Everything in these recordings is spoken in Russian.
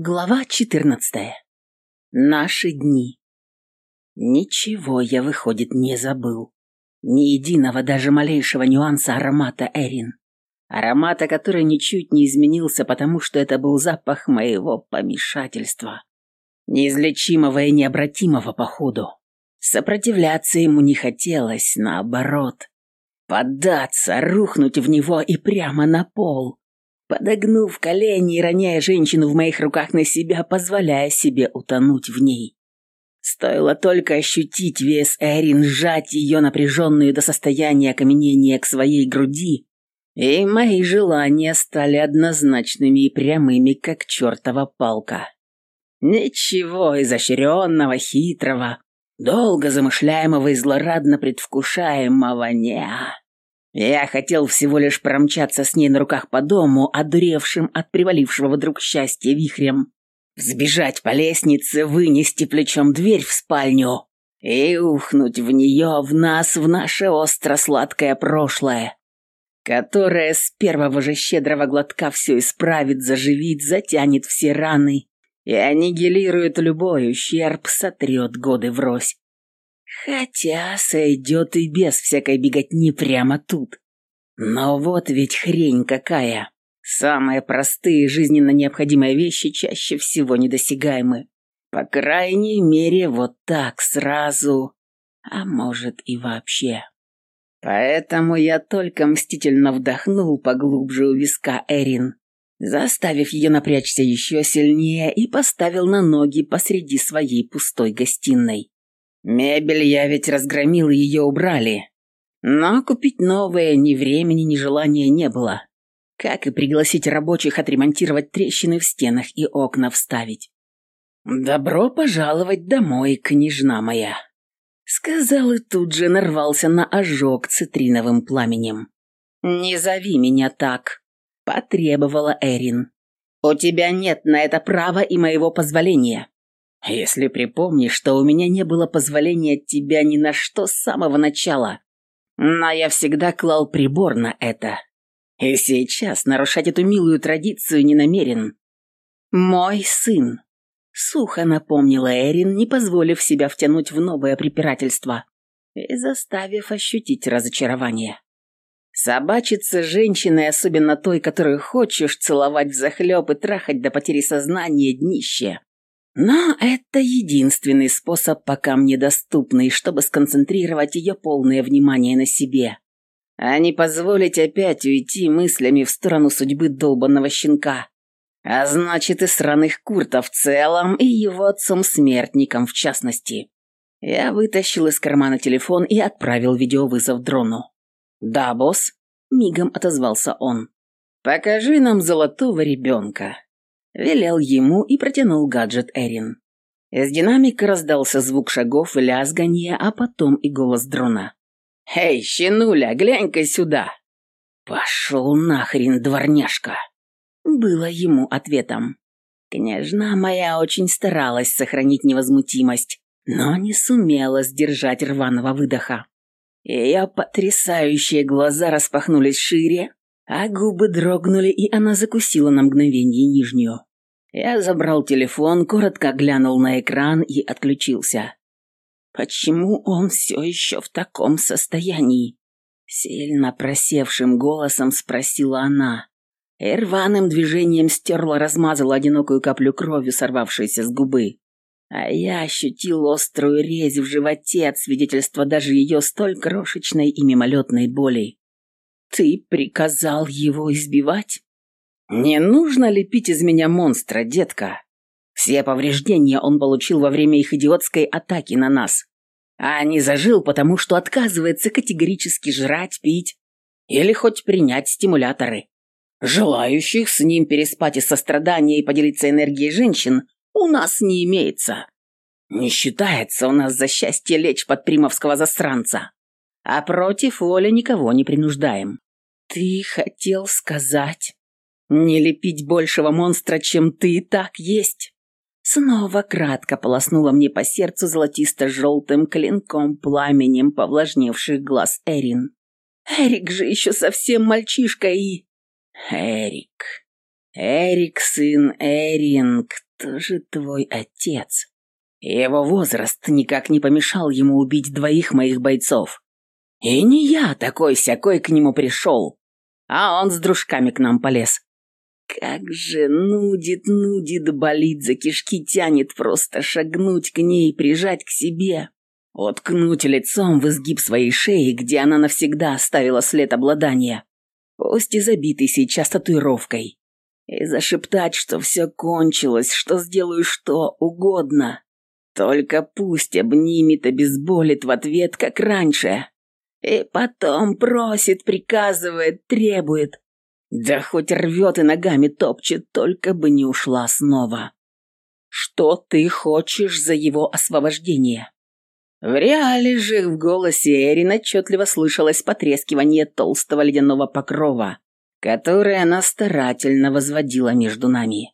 Глава 14. Наши дни. Ничего я, выходит, не забыл. Ни единого, даже малейшего нюанса аромата Эрин. Аромата, который ничуть не изменился, потому что это был запах моего помешательства. Неизлечимого и необратимого, походу. Сопротивляться ему не хотелось, наоборот. Поддаться, рухнуть в него и прямо на пол подогнув колени и роняя женщину в моих руках на себя, позволяя себе утонуть в ней. Стоило только ощутить вес Эрин, сжать ее напряженную до состояния окаменения к своей груди, и мои желания стали однозначными и прямыми, как чертова палка. Ничего изощренного, хитрого, долго замышляемого и злорадно предвкушаемого не. Я хотел всего лишь промчаться с ней на руках по дому, одуревшим от привалившего вдруг счастья вихрем, взбежать по лестнице, вынести плечом дверь в спальню и ухнуть в нее, в нас, в наше остро-сладкое прошлое, которое с первого же щедрого глотка все исправит, заживит, затянет все раны и аннигилирует любой ущерб, сотрет годы врозь. Хотя сойдет и без всякой беготни прямо тут. Но вот ведь хрень какая. Самые простые жизненно необходимые вещи чаще всего недосягаемы. По крайней мере, вот так сразу. А может и вообще. Поэтому я только мстительно вдохнул поглубже у виска Эрин, заставив ее напрячься еще сильнее и поставил на ноги посреди своей пустой гостиной. Мебель я ведь разгромил, ее убрали. Но купить новое ни времени, ни желания не было. Как и пригласить рабочих отремонтировать трещины в стенах и окна вставить. «Добро пожаловать домой, княжна моя», — сказал и тут же нарвался на ожог цитриновым пламенем. «Не зови меня так», — потребовала Эрин. «У тебя нет на это права и моего позволения. Если припомнишь, что у меня не было позволения от тебя ни на что с самого начала, но я всегда клал прибор на это. И сейчас нарушать эту милую традицию не намерен. Мой сын. Сухо напомнила Эрин, не позволив себя втянуть в новое препирательство и заставив ощутить разочарование. Собачиться женщиной, особенно той, которую хочешь целовать взахлеб и трахать до потери сознания, днище. Но это единственный способ, пока мне доступный, чтобы сконцентрировать ее полное внимание на себе, а не позволить опять уйти мыслями в сторону судьбы долбанного щенка. А значит, и сраных Курта в целом, и его отцом-смертником в частности. Я вытащил из кармана телефон и отправил видеовызов дрону. «Да, босс», — мигом отозвался он. «Покажи нам золотого ребенка». Велел ему и протянул гаджет Эрин. Из динамика раздался звук шагов лязганье, а потом и голос дрона. «Эй, щенуля, глянь-ка сюда!» «Пошел нахрен, дворняжка!» Было ему ответом. Княжна моя очень старалась сохранить невозмутимость, но не сумела сдержать рваного выдоха. Ее потрясающие глаза распахнулись шире, а губы дрогнули, и она закусила на мгновение нижнюю. Я забрал телефон, коротко глянул на экран и отключился. Почему он все еще в таком состоянии? Сильно просевшим голосом спросила она. И движением стерла, размазала одинокую каплю крови, сорвавшейся с губы. А я ощутил острую резь в животе от свидетельства даже ее столь крошечной и мимолетной боли. «Ты приказал его избивать?» «Не нужно лепить из меня монстра, детка. Все повреждения он получил во время их идиотской атаки на нас. А не зажил, потому что отказывается категорически жрать, пить или хоть принять стимуляторы. Желающих с ним переспать из сострадания и поделиться энергией женщин у нас не имеется. Не считается у нас за счастье лечь под примовского засранца. А против воли никого не принуждаем. Ты хотел сказать... Не лепить большего монстра, чем ты, так есть. Снова кратко полоснула мне по сердцу золотисто-желтым клинком пламенем повлажневших глаз Эрин. Эрик же еще совсем мальчишка и... Эрик. Эрик, сын Эрин, кто же твой отец? Его возраст никак не помешал ему убить двоих моих бойцов. И не я такой-сякой к нему пришел, а он с дружками к нам полез. Как же нудит, нудит, болит, за кишки тянет просто шагнуть к ней, прижать к себе, уткнуть лицом в изгиб своей шеи, где она навсегда оставила след обладания, пусть и забитый сейчас татуировкой, и зашептать, что все кончилось, что сделаю что угодно. Только пусть обнимет, обезболит в ответ, как раньше. И потом просит, приказывает, требует. Да хоть рвет и ногами топчет, только бы не ушла снова. Что ты хочешь за его освобождение? В реале же в голосе Эрин отчетливо слышалось потрескивание толстого ледяного покрова, которое она старательно возводила между нами.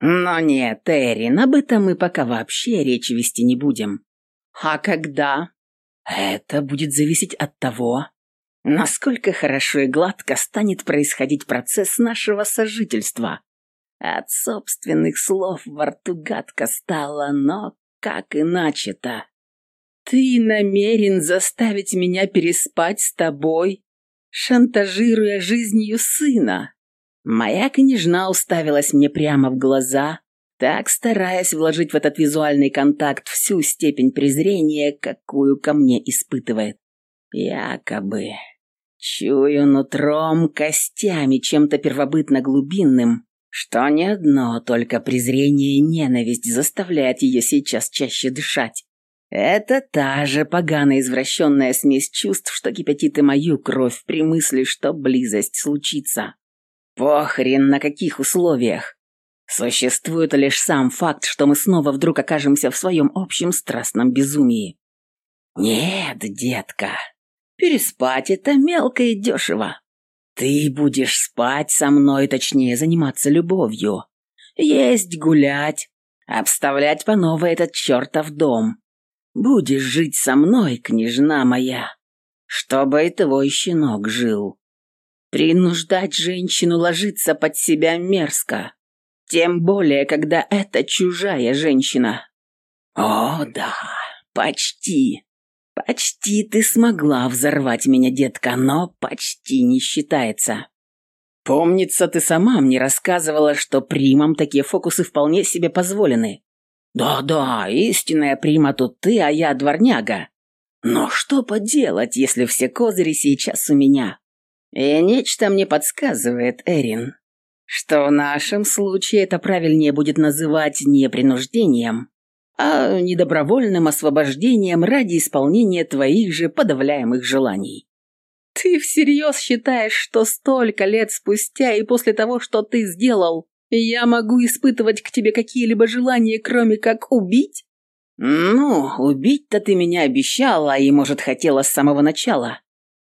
Но нет, Эрин, об этом мы пока вообще речи вести не будем. А когда? Это будет зависеть от того, насколько хорошо и гладко станет происходить процесс нашего сожительства. От собственных слов во рту гадко стало, но как иначе-то? Ты намерен заставить меня переспать с тобой, шантажируя жизнью сына? Моя княжна уставилась мне прямо в глаза, так стараясь вложить в этот визуальный контакт всю степень презрения, какую ко мне испытывает. Якобы. Чую нутром, костями, чем-то первобытно-глубинным, что не одно только презрение и ненависть заставляет ее сейчас чаще дышать. Это та же поганая извращенная смесь чувств, что кипятит и мою кровь при мысли, что близость случится. Похрен на каких условиях. Существует лишь сам факт, что мы снова вдруг окажемся в своем общем страстном безумии. Нет, детка, Переспать это мелко и дешево. Ты будешь спать со мной, точнее, заниматься любовью. Есть, гулять, обставлять по новой этот чертов дом. Будешь жить со мной, княжна моя, чтобы и твой щенок жил. Принуждать женщину ложиться под себя мерзко. Тем более, когда это чужая женщина. О, да, почти. «Почти ты смогла взорвать меня, детка, но почти не считается». «Помнится, ты сама мне рассказывала, что примам такие фокусы вполне себе позволены». «Да-да, истинная прима тут ты, а я дворняга. Но что поделать, если все козыри сейчас у меня?» И нечто мне подсказывает, Эрин, что в нашем случае это правильнее будет называть не принуждением, а недобровольным освобождением ради исполнения твоих же подавляемых желаний. Ты всерьез считаешь, что столько лет спустя и после того, что ты сделал, я могу испытывать к тебе какие-либо желания, кроме как убить? Ну, убить-то ты меня обещала и, может, хотела с самого начала.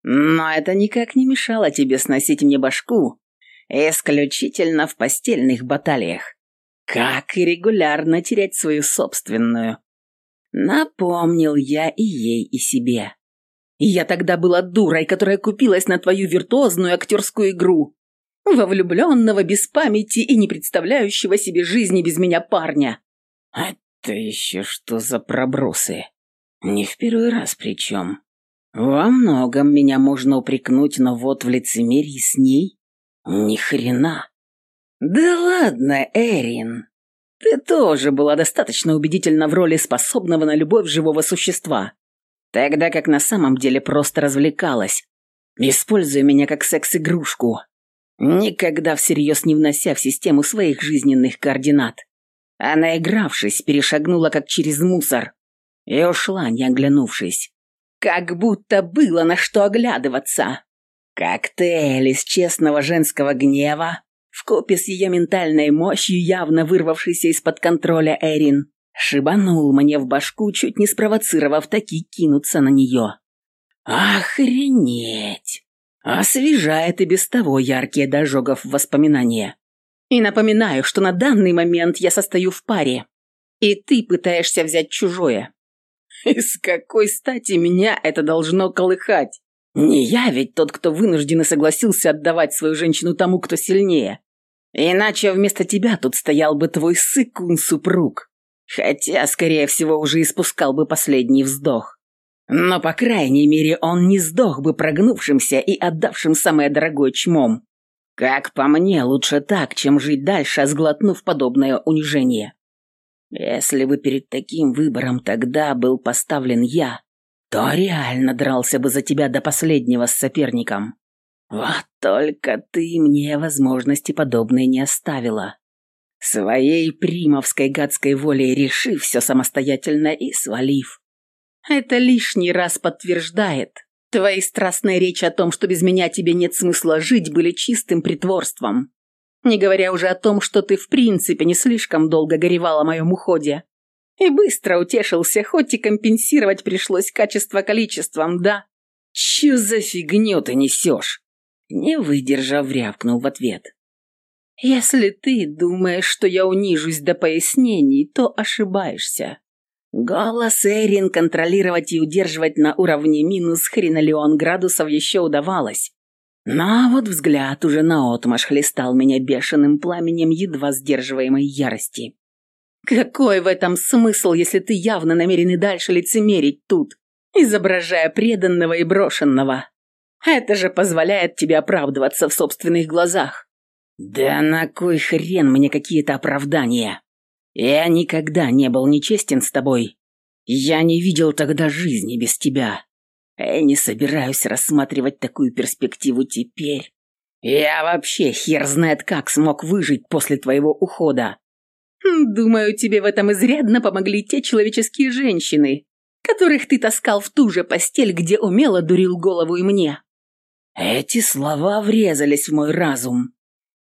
Но это никак не мешало тебе сносить мне башку, исключительно в постельных баталиях. Как и регулярно терять свою собственную. Напомнил я и ей, и себе. Я тогда была дурой, которая купилась на твою виртуозную актерскую игру. Во влюбленного без памяти и не представляющего себе жизни без меня парня. Это еще что за пробросы? Не в первый раз причем. Во многом меня можно упрекнуть, но вот в лицемерии с ней ни хрена. «Да ладно, Эрин. Ты тоже была достаточно убедительна в роли способного на любовь живого существа. Тогда как на самом деле просто развлекалась, используя меня как секс-игрушку, никогда всерьез не внося в систему своих жизненных координат. А наигравшись, перешагнула как через мусор и ушла, не оглянувшись. Как будто было на что оглядываться. Коктейль из честного женского гнева, вкупе с ее ментальной мощью, явно вырвавшейся из-под контроля Эрин, шибанул мне в башку, чуть не спровоцировав таки кинуться на нее. Охренеть! Освежает и без того яркие дожогов воспоминания. И напоминаю, что на данный момент я состою в паре, и ты пытаешься взять чужое. И с какой стати меня это должно колыхать? Не я ведь тот, кто вынужден и согласился отдавать свою женщину тому, кто сильнее. Иначе вместо тебя тут стоял бы твой сыкун-супруг. Хотя, скорее всего, уже испускал бы последний вздох. Но, по крайней мере, он не сдох бы прогнувшимся и отдавшим самое дорогое чмом. Как по мне, лучше так, чем жить дальше, сглотнув подобное унижение. Если бы перед таким выбором тогда был поставлен я, то реально дрался бы за тебя до последнего с соперником. Вот только ты мне возможности подобной не оставила. Своей примовской гадской волей решив все самостоятельно и свалив. Это лишний раз подтверждает. Твои страстные речи о том, что без меня тебе нет смысла жить, были чистым притворством. Не говоря уже о том, что ты в принципе не слишком долго горевал о моем уходе. И быстро утешился, хоть и компенсировать пришлось качество количеством, да? Чё за фигню ты несешь? Не выдержав, рявкнул в ответ. «Если ты думаешь, что я унижусь до пояснений, то ошибаешься. Голос Эрин контролировать и удерживать на уровне минус хренолеон градусов еще удавалось. Но вот взгляд уже наотмашь хлестал меня бешеным пламенем едва сдерживаемой ярости. Какой в этом смысл, если ты явно намерен и дальше лицемерить тут, изображая преданного и брошенного? Это же позволяет тебе оправдываться в собственных глазах. Да на кой хрен мне какие-то оправдания? Я никогда не был нечестен с тобой. Я не видел тогда жизни без тебя. Я не собираюсь рассматривать такую перспективу теперь. Я вообще хер знает как смог выжить после твоего ухода. Думаю, тебе в этом изрядно помогли те человеческие женщины, которых ты таскал в ту же постель, где умело дурил голову и мне. Эти слова врезались в мой разум,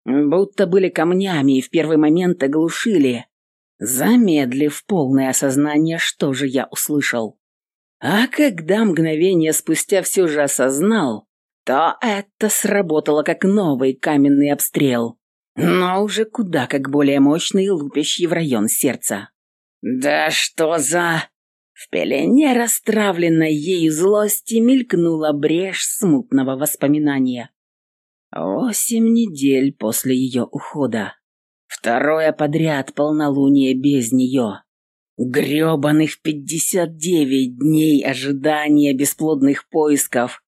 будто были камнями и в первый момент оглушили, замедлив полное осознание, что же я услышал. А когда мгновение спустя все же осознал, то это сработало как новый каменный обстрел, но уже куда как более мощный лупящий в район сердца. «Да что за...» В пелене расстравленной ею злости мелькнула брешь смутного воспоминания. Восемь недель после ее ухода. Второе подряд полнолуние без нее. Грёбаных пятьдесят девять дней ожидания бесплодных поисков,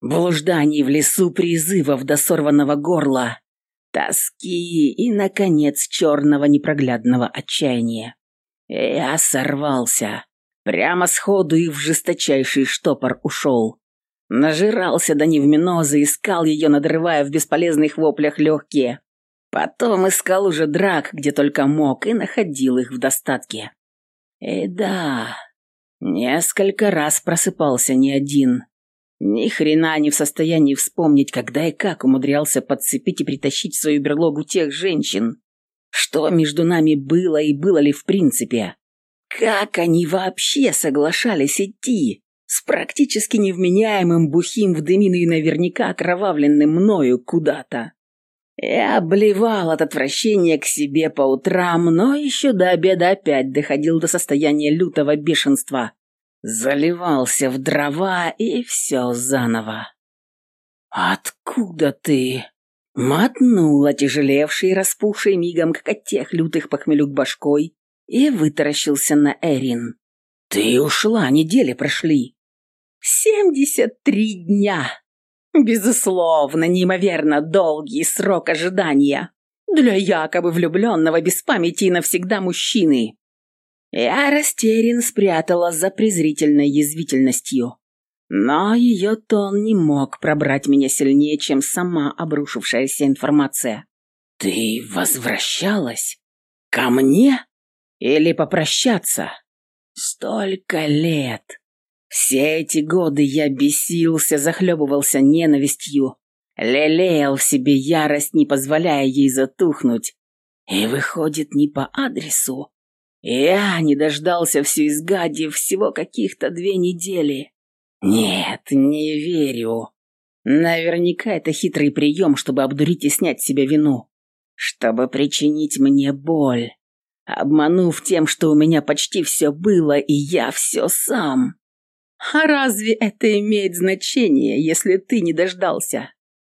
блужданий в лесу призывов до сорванного горла, тоски и, наконец, черного непроглядного отчаяния. Я сорвался. Прямо сходу и в жесточайший штопор ушел. Нажирался до невминозы, искал ее, надрывая в бесполезных воплях легкие. Потом искал уже драк, где только мог, и находил их в достатке. И да, несколько раз просыпался не один. Ни хрена не в состоянии вспомнить, когда и как умудрялся подцепить и притащить в свою берлогу тех женщин. Что между нами было и было ли в принципе. Как они вообще соглашались идти? С практически невменяемым бухим в дымину и наверняка окровавленным мною куда-то. Я обливал от отвращения к себе по утрам, но еще до обеда опять доходил до состояния лютого бешенства. Заливался в дрова и все заново. «Откуда ты?» Мотнула тяжелевший, распухший мигом, как от тех лютых похмелюк башкой, и вытаращился на Эрин. «Ты ушла, недели прошли». «Семьдесят три дня!» «Безусловно, неимоверно долгий срок ожидания для якобы влюбленного без памяти и навсегда мужчины». Я растерян спрятала за презрительной язвительностью. Но ее тон не мог пробрать меня сильнее, чем сама обрушившаяся информация. «Ты возвращалась? Ко мне?» Или попрощаться? Столько лет. Все эти годы я бесился, захлебывался ненавистью, лелеял в себе ярость, не позволяя ей затухнуть. И выходит не по адресу. Я не дождался все изгадив всего каких-то две недели. Нет, не верю. Наверняка это хитрый прием, чтобы обдурить и снять с себя вину. Чтобы причинить мне боль обманув тем, что у меня почти все было, и я все сам. А разве это имеет значение, если ты не дождался?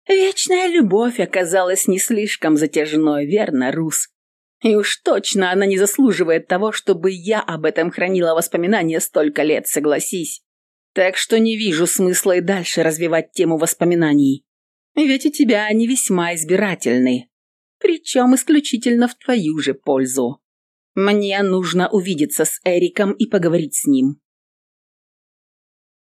Вечная любовь оказалась не слишком затяжной, верно, Рус? И уж точно она не заслуживает того, чтобы я об этом хранила воспоминания столько лет, согласись. Так что не вижу смысла и дальше развивать тему воспоминаний. Ведь у тебя они весьма избирательны. Причем исключительно в твою же пользу. Мне нужно увидеться с Эриком и поговорить с ним.